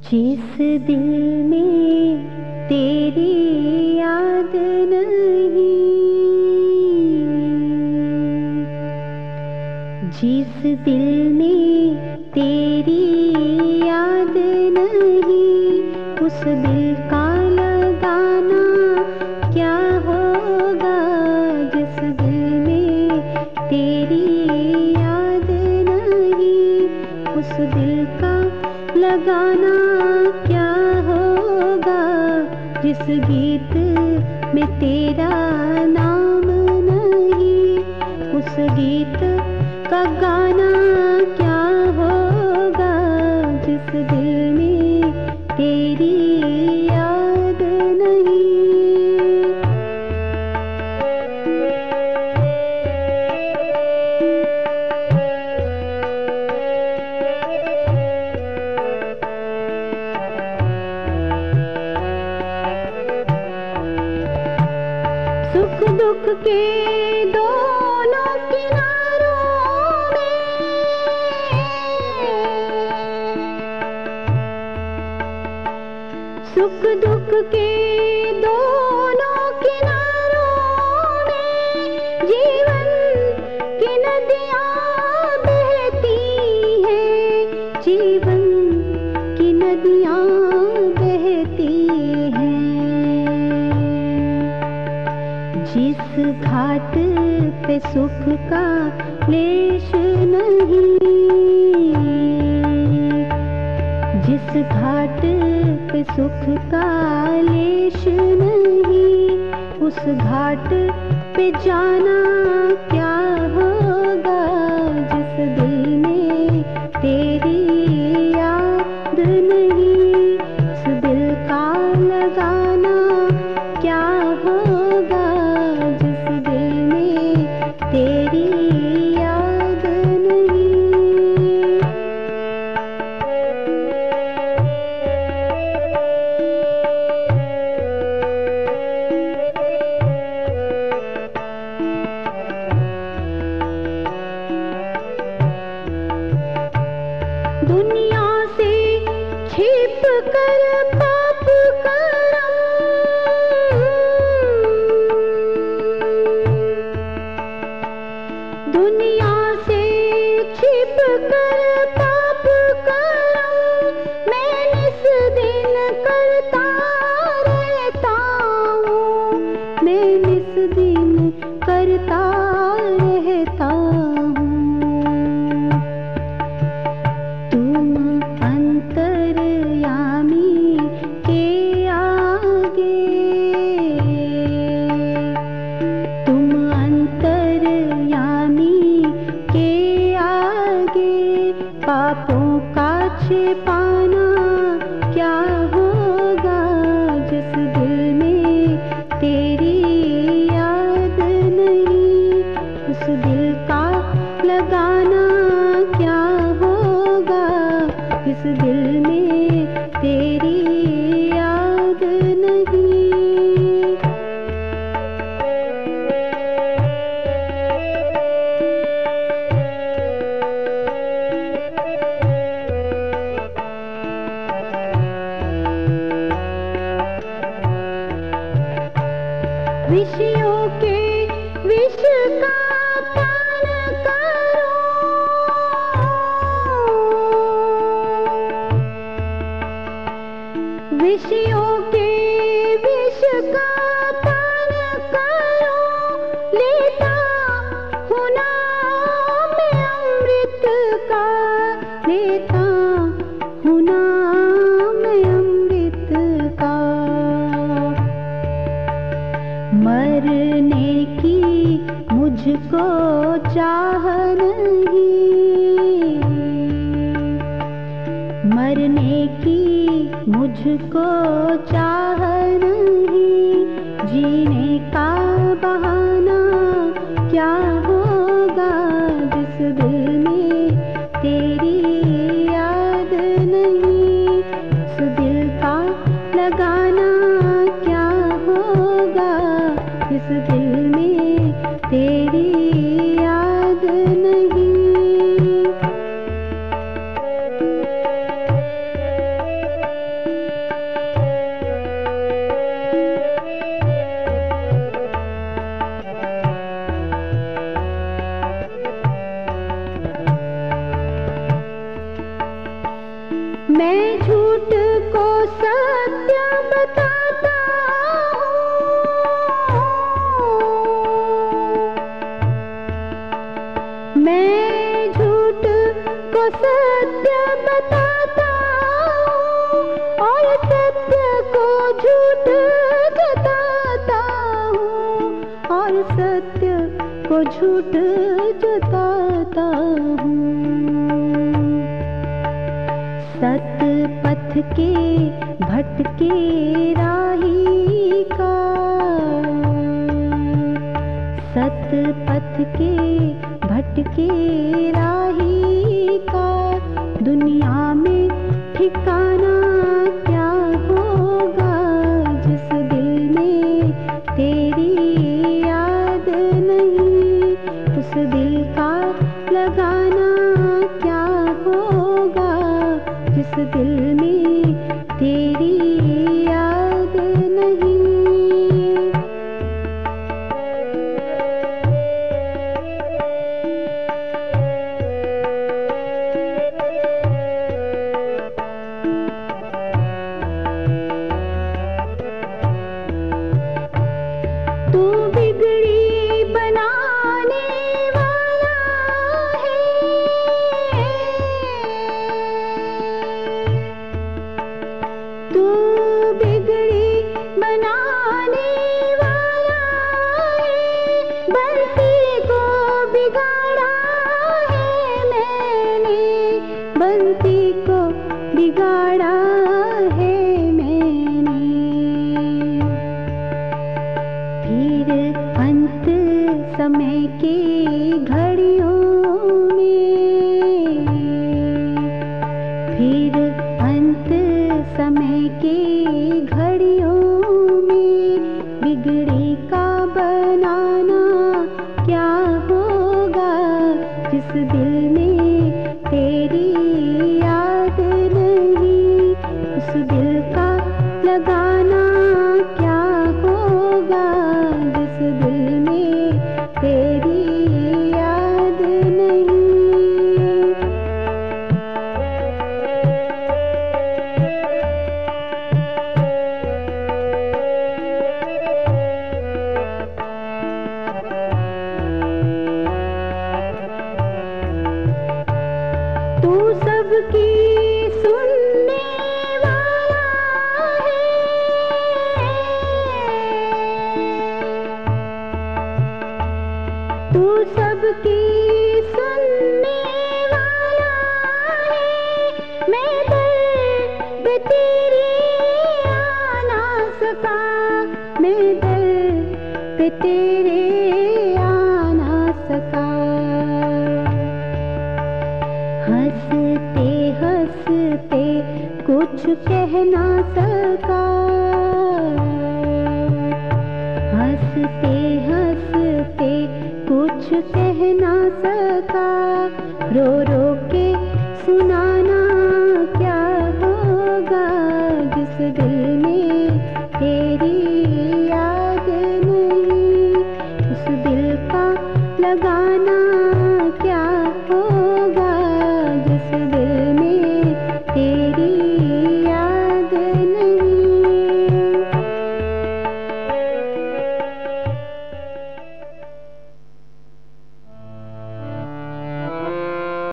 जिस दिल में तेरी याद नहीं, जिस दिल में तेरी याद नहीं, उस दिल का लगाना क्या होगा? जिस दिल में तेरी याद नहीं, उस दिल का लगाना जिस गीत में तेरा नाम नहीं। उस गीत का गाना क्या होगा? जिस दिल में तेरी सुख का लेश नहीं। जिस घाट पे सुख का लेश नहीं, उस घाट पे जाना क्या होगा? जिस दिल में तेरी इस दिल में तेरी याद नहीं। विषयों विषयों के विष का पान करो। लेता हूँ नाम अमृत का। लेता हूँ नाम अमृत का। मरने की मुझको चाह नहीं। मुझको चाह नहीं जीने का बहाना क्या होगा? सत्य बताता और सत्य को झूठ जताता हूँ और सत्य को झूठ जताता हूँ। सत पथ के भटके राही का सत पथ के भटके राही ठिकाना क्या होगा जिस दिल में तेरी याद नहीं? उस दिल का लगाना क्या होगा जिस दिल बिगड़ी बनाने दर्द तेरे आ ना सका। हँसते हँसते कुछ कह ना सका। हँसते हँसते कुछ कह ना सका। रो रो